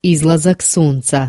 Из злазок солнца.